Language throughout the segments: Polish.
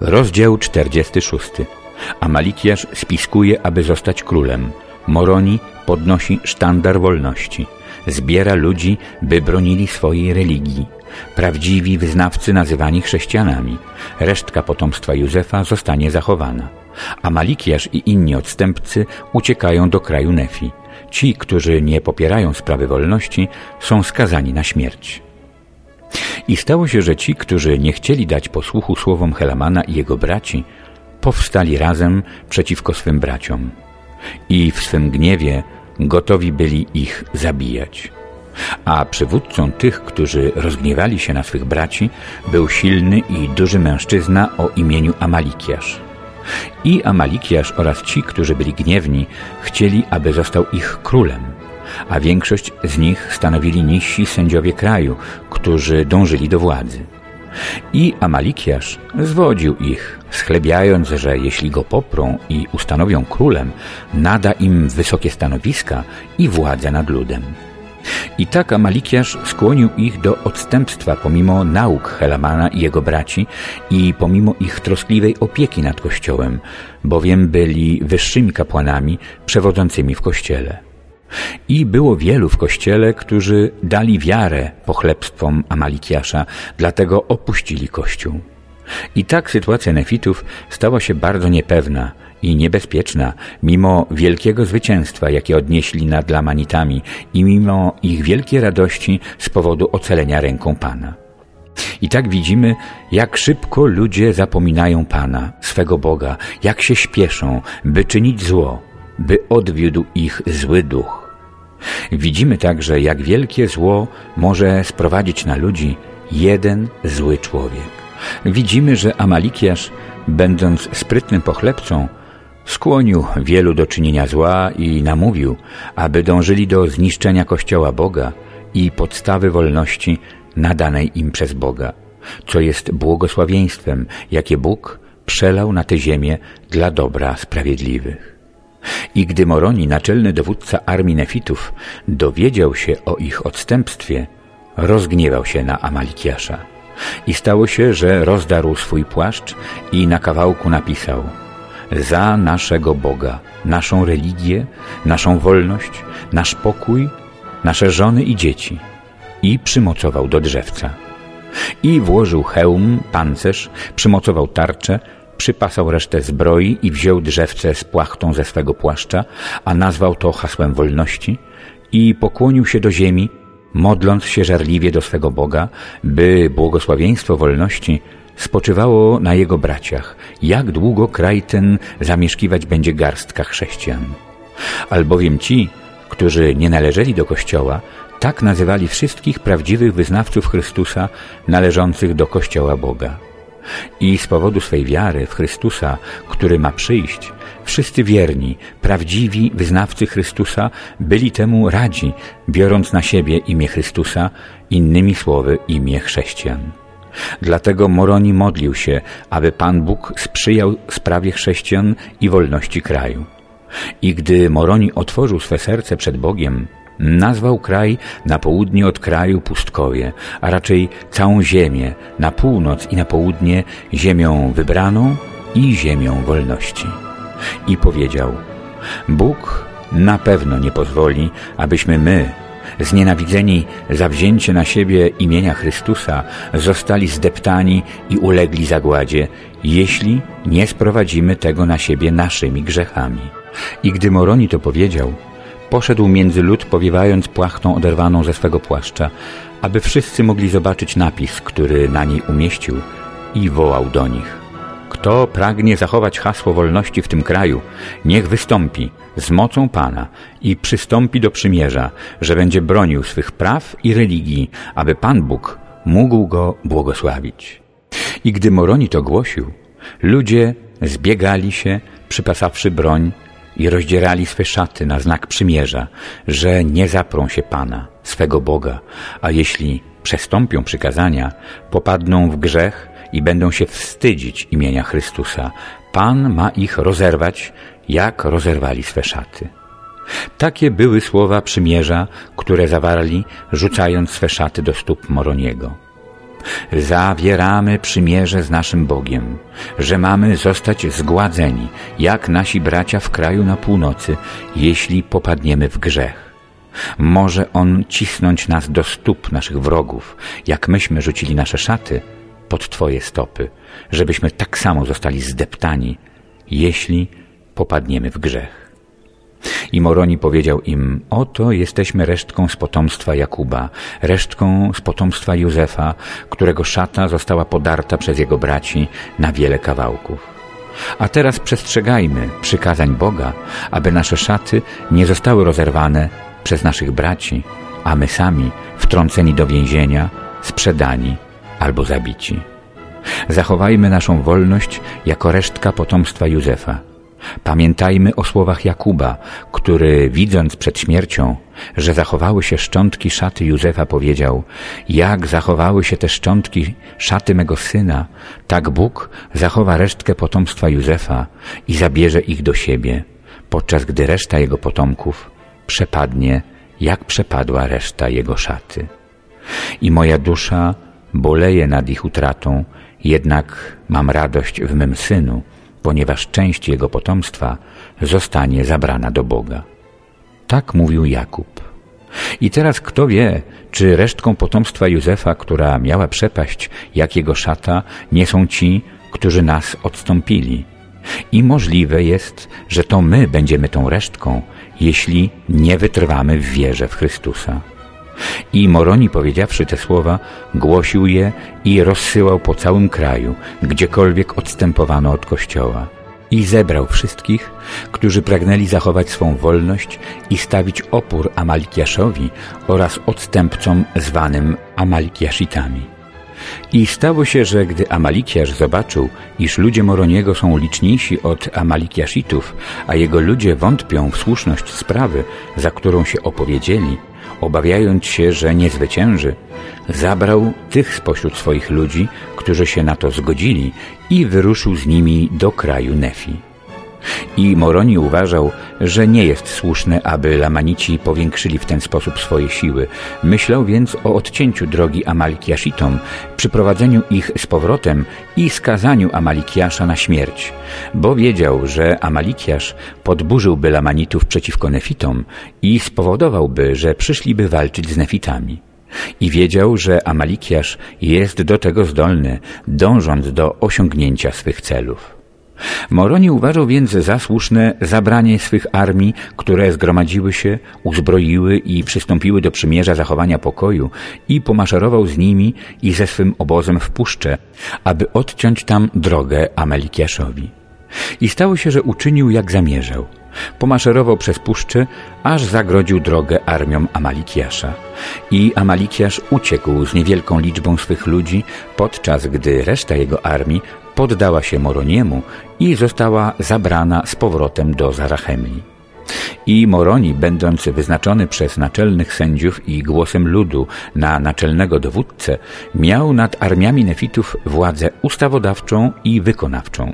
Rozdział 46. Amalikiasz spiskuje, aby zostać królem. Moroni podnosi sztandar wolności. Zbiera ludzi, by bronili swojej religii. Prawdziwi wyznawcy nazywani chrześcijanami. Resztka potomstwa Józefa zostanie zachowana. Amalikiasz i inni odstępcy uciekają do kraju Nefi. Ci, którzy nie popierają sprawy wolności, są skazani na śmierć. I stało się, że ci, którzy nie chcieli dać posłuchu słowom Helamana i jego braci, powstali razem przeciwko swym braciom i w swym gniewie gotowi byli ich zabijać. A przywódcą tych, którzy rozgniewali się na swych braci, był silny i duży mężczyzna o imieniu Amalikiasz. I Amalikiasz oraz ci, którzy byli gniewni, chcieli, aby został ich królem – a większość z nich stanowili niżsi sędziowie kraju, którzy dążyli do władzy. I Amalikiasz zwodził ich, schlebiając, że jeśli go poprą i ustanowią królem, nada im wysokie stanowiska i władzę nad ludem. I tak Amalikiasz skłonił ich do odstępstwa pomimo nauk Helamana i jego braci i pomimo ich troskliwej opieki nad Kościołem, bowiem byli wyższymi kapłanami przewodzącymi w Kościele. I było wielu w kościele, którzy dali wiarę pochlebstwom Amalikiasza, dlatego opuścili kościół. I tak sytuacja nefitów stała się bardzo niepewna i niebezpieczna, mimo wielkiego zwycięstwa, jakie odnieśli nad Lamanitami i mimo ich wielkiej radości z powodu ocalenia ręką Pana. I tak widzimy, jak szybko ludzie zapominają Pana, swego Boga, jak się śpieszą, by czynić zło, by odwiódł ich zły duch. Widzimy także, jak wielkie zło może sprowadzić na ludzi jeden zły człowiek. Widzimy, że Amalikiasz, będąc sprytnym pochlebcą, skłonił wielu do czynienia zła i namówił, aby dążyli do zniszczenia Kościoła Boga i podstawy wolności nadanej im przez Boga, co jest błogosławieństwem, jakie Bóg przelał na tę ziemię dla dobra sprawiedliwych. I gdy Moroni, naczelny dowódca armii Nefitów, dowiedział się o ich odstępstwie, rozgniewał się na Amalikiasza. I stało się, że rozdarł swój płaszcz i na kawałku napisał Za naszego Boga, naszą religię, naszą wolność, nasz pokój, nasze żony i dzieci. I przymocował do drzewca. I włożył hełm, pancerz, przymocował tarczę, przypasał resztę zbroi i wziął drzewce z płachtą ze swego płaszcza, a nazwał to hasłem wolności i pokłonił się do ziemi, modląc się żarliwie do swego Boga, by błogosławieństwo wolności spoczywało na jego braciach, jak długo kraj ten zamieszkiwać będzie garstka chrześcijan. Albowiem ci, którzy nie należeli do Kościoła, tak nazywali wszystkich prawdziwych wyznawców Chrystusa należących do Kościoła Boga. I z powodu swej wiary w Chrystusa, który ma przyjść, wszyscy wierni, prawdziwi wyznawcy Chrystusa byli temu radzi, biorąc na siebie imię Chrystusa, innymi słowy imię chrześcijan. Dlatego Moroni modlił się, aby Pan Bóg sprzyjał sprawie chrześcijan i wolności kraju. I gdy Moroni otworzył swe serce przed Bogiem, Nazwał kraj na południe od kraju pustkowie, a raczej całą ziemię, na północ i na południe ziemią wybraną i ziemią wolności. I powiedział, Bóg na pewno nie pozwoli, abyśmy my, znienawidzeni za wzięcie na siebie imienia Chrystusa, zostali zdeptani i ulegli zagładzie, jeśli nie sprowadzimy tego na siebie naszymi grzechami. I gdy Moroni to powiedział, Poszedł między lud, powiewając płachtą oderwaną ze swego płaszcza, aby wszyscy mogli zobaczyć napis, który na niej umieścił i wołał do nich. Kto pragnie zachować hasło wolności w tym kraju, niech wystąpi z mocą Pana i przystąpi do przymierza, że będzie bronił swych praw i religii, aby Pan Bóg mógł go błogosławić. I gdy Moroni to głosił, ludzie zbiegali się, przypasawszy broń i rozdzierali swe szaty na znak przymierza, że nie zaprą się Pana, swego Boga, a jeśli przestąpią przykazania, popadną w grzech i będą się wstydzić imienia Chrystusa. Pan ma ich rozerwać, jak rozerwali swe szaty. Takie były słowa przymierza, które zawarli, rzucając swe szaty do stóp Moroniego. Zawieramy przymierze z naszym Bogiem, że mamy zostać zgładzeni, jak nasi bracia w kraju na północy, jeśli popadniemy w grzech. Może On cisnąć nas do stóp naszych wrogów, jak myśmy rzucili nasze szaty pod Twoje stopy, żebyśmy tak samo zostali zdeptani, jeśli popadniemy w grzech. I Moroni powiedział im, oto jesteśmy resztką z potomstwa Jakuba, resztką z potomstwa Józefa, którego szata została podarta przez jego braci na wiele kawałków. A teraz przestrzegajmy przykazań Boga, aby nasze szaty nie zostały rozerwane przez naszych braci, a my sami wtrąceni do więzienia, sprzedani albo zabici. Zachowajmy naszą wolność jako resztka potomstwa Józefa. Pamiętajmy o słowach Jakuba, który widząc przed śmiercią, że zachowały się szczątki szaty Józefa, powiedział Jak zachowały się te szczątki szaty mego syna, tak Bóg zachowa resztkę potomstwa Józefa i zabierze ich do siebie, podczas gdy reszta jego potomków przepadnie, jak przepadła reszta jego szaty. I moja dusza boleje nad ich utratą, jednak mam radość w mym synu, ponieważ część jego potomstwa zostanie zabrana do Boga. Tak mówił Jakub. I teraz kto wie, czy resztką potomstwa Józefa, która miała przepaść, jak jego szata, nie są ci, którzy nas odstąpili. I możliwe jest, że to my będziemy tą resztką, jeśli nie wytrwamy w wierze w Chrystusa. I Moroni, powiedziawszy te słowa, głosił je i rozsyłał po całym kraju, gdziekolwiek odstępowano od Kościoła. I zebrał wszystkich, którzy pragnęli zachować swą wolność i stawić opór Amalikiaszowi oraz odstępcom zwanym Amalikiaszitami. I stało się, że gdy Amalikiasz zobaczył, iż ludzie Moroniego są liczniejsi od Amalikiaszitów, a jego ludzie wątpią w słuszność sprawy, za którą się opowiedzieli, obawiając się, że nie zwycięży, zabrał tych spośród swoich ludzi, którzy się na to zgodzili i wyruszył z nimi do kraju Nefi. I Moroni uważał, że nie jest słuszne, aby Lamanici powiększyli w ten sposób swoje siły. Myślał więc o odcięciu drogi Amalikiaszitom, przyprowadzeniu ich z powrotem i skazaniu Amalikiasza na śmierć, bo wiedział, że Amalikiasz podburzyłby Lamanitów przeciwko Nefitom i spowodowałby, że przyszliby walczyć z Nefitami. I wiedział, że Amalikiasz jest do tego zdolny, dążąc do osiągnięcia swych celów. Moroni uważał więc za słuszne zabranie swych armii, które zgromadziły się, uzbroiły i przystąpiły do przymierza zachowania pokoju i pomaszerował z nimi i ze swym obozem w puszczę, aby odciąć tam drogę Amelikiaszowi. I stało się, że uczynił jak zamierzał. Pomaszerował przez puszczę, aż zagrodził drogę armiom Amalikiasza. I Amalikiasz uciekł z niewielką liczbą swych ludzi, podczas gdy reszta jego armii poddała się Moroniemu i została zabrana z powrotem do Zarachemli. I Moroni, będąc wyznaczony przez naczelnych sędziów i głosem ludu na naczelnego dowódcę, miał nad armiami nefitów władzę ustawodawczą i wykonawczą.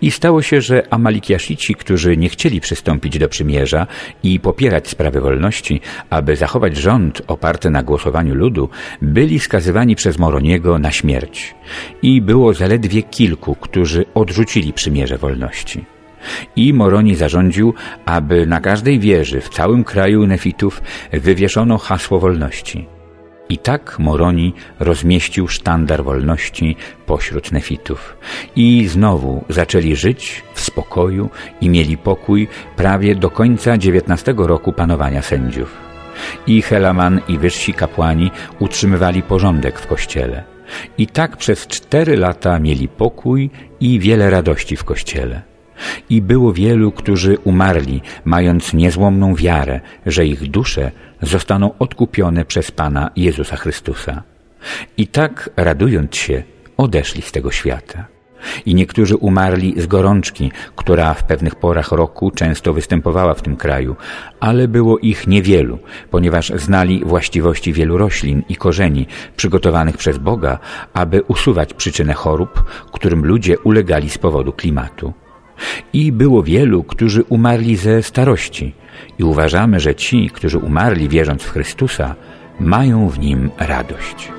I stało się, że Amalikiaszici, którzy nie chcieli przystąpić do przymierza i popierać sprawy wolności, aby zachować rząd oparty na głosowaniu ludu, byli skazywani przez Moroniego na śmierć. I było zaledwie kilku, którzy odrzucili przymierze wolności. I Moroni zarządził, aby na każdej wieży w całym kraju nefitów wywieszono hasło wolności. I tak Moroni rozmieścił sztandar wolności pośród nefitów. I znowu zaczęli żyć w spokoju i mieli pokój prawie do końca XIX roku panowania sędziów. I Helaman i wyżsi kapłani utrzymywali porządek w kościele. I tak przez cztery lata mieli pokój i wiele radości w kościele. I było wielu, którzy umarli, mając niezłomną wiarę, że ich dusze zostaną odkupione przez Pana Jezusa Chrystusa. I tak, radując się, odeszli z tego świata. I niektórzy umarli z gorączki, która w pewnych porach roku często występowała w tym kraju, ale było ich niewielu, ponieważ znali właściwości wielu roślin i korzeni przygotowanych przez Boga, aby usuwać przyczynę chorób, którym ludzie ulegali z powodu klimatu. I było wielu, którzy umarli ze starości i uważamy, że ci, którzy umarli wierząc w Chrystusa, mają w Nim radość.